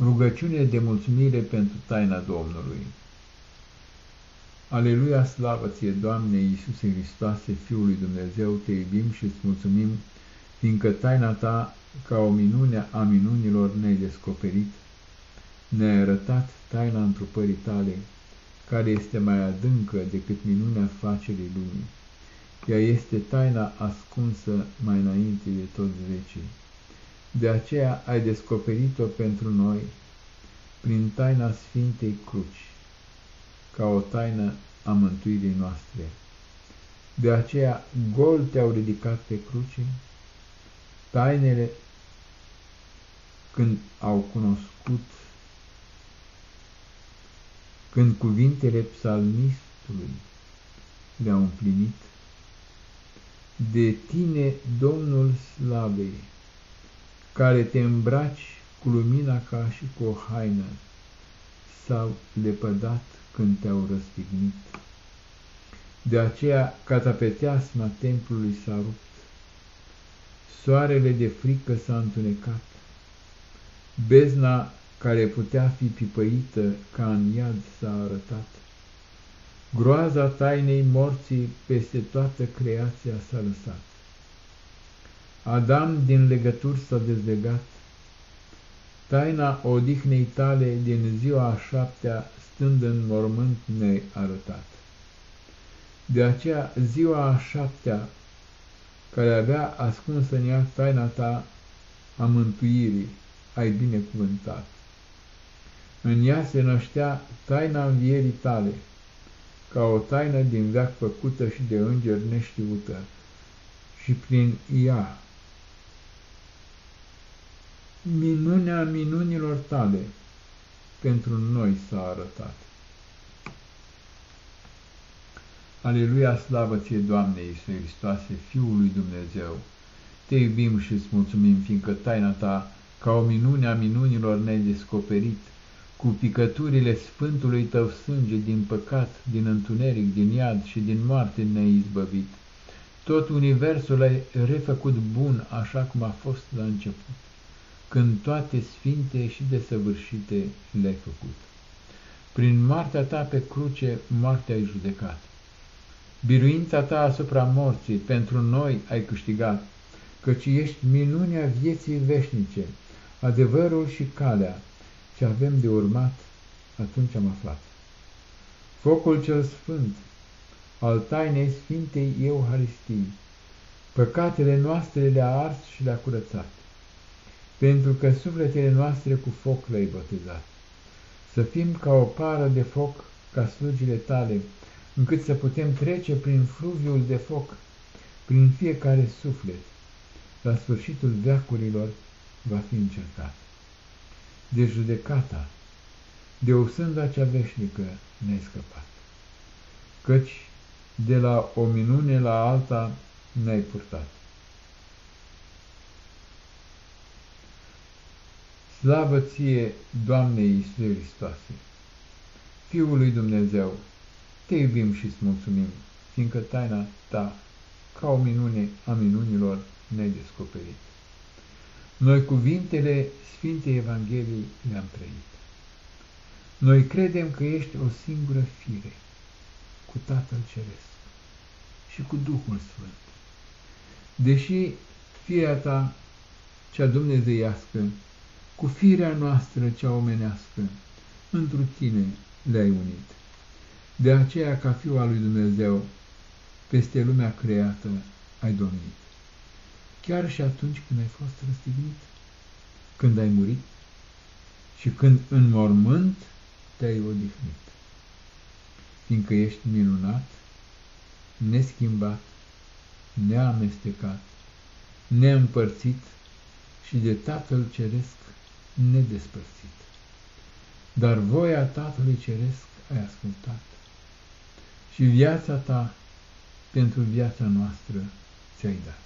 Rugăciune de mulțumire pentru taina Domnului. Aleluia, slavă ție, Doamne Iisuse Hristoase, Fiul lui Dumnezeu, te iubim și îți mulțumim, fiindcă taina ta, ca o minune a minunilor, ne-ai descoperit, ne-ai arătat taina întrupării tale, care este mai adâncă decât minunea facerii lumii. Ea este taina ascunsă mai înainte de toți vecii. De aceea ai descoperit-o pentru noi prin taina Sfintei Cruci, ca o taină a mântuirii noastre. De aceea gol te-au ridicat pe cruce, tainele când au cunoscut, când cuvintele psalmistului le-au împlinit, de tine, Domnul Slavei, care te îmbraci cu lumina ca și cu o haină, s-au lepădat când te-au răstignit. De aceea catapeteasma templului s-a rupt, soarele de frică s-a întunecat, bezna care putea fi pipăită ca în iad s-a arătat. Groaza tainei morții peste toată creația s-a lăsat. Adam din legături s-a dezlegat, taina odihnei tale din ziua a șaptea, stând în mormânt, ne-ai arătat. De aceea, ziua a șaptea, care avea ascuns în ea taina ta a mântuirii, ai binecuvântat. În ea se năștea taina învierii tale, ca o taină din veac făcută și de îngeri neștiută, și prin ea minunea minunilor tale pentru noi s-a arătat. Aleluia, slavă ție, Doamne Iisuse Hristoase, Fiul lui Dumnezeu! Te iubim și îți mulțumim, fiindcă taina ta, ca o minune a minunilor ne-ai descoperit, cu picăturile Sfântului tău sânge din păcat, din întuneric, din iad și din moarte ne-ai izbăvit. Tot universul ai refăcut bun așa cum a fost la început când toate sfinte și desăvârșite le-ai făcut. Prin moartea ta pe cruce, moartea ai judecat. Biruința ta asupra morții, pentru noi ai câștigat, căci ești minunea vieții veșnice, adevărul și calea, ce avem de urmat, atunci am aflat. Focul cel sfânt, al tainei Sfintei Euharistii, păcatele noastre le-a ars și le-a curățat pentru că sufletele noastre cu foc le-ai botezat. Să fim ca o pară de foc, ca slugile tale, încât să putem trece prin fluviul de foc, prin fiecare suflet. La sfârșitul veacurilor va fi încercat. De judecata, de o sânda cea veșnică ne-ai scăpat. Căci de la o minune la alta ne-ai purtat. Slavă ție, Doamne Iisuse Hristoase! Fiul lui Dumnezeu, te iubim și îți mulțumim, fiindcă taina ta, ca o minune a minunilor, ne-ai descoperit. Noi cuvintele Sfintei Evangheliei le-am trăit. Noi credem că ești o singură fire, cu Tatăl Ceresc și cu Duhul Sfânt. Deși firea ta, cea dumnezeiască, cu firea noastră cea omenească, întru tine le-ai unit. De aceea, ca Fiul al lui Dumnezeu, peste lumea creată ai domnit. Chiar și atunci când ai fost răstignit, când ai murit și când în mormânt te-ai odihnit, fiindcă ești minunat, neschimbat, neamestecat, neîmpărțit și de Tatăl Ceresc nedespărțit. Dar voia Tatălui Ceresc ai ascultat și viața ta pentru viața noastră ți-ai dat.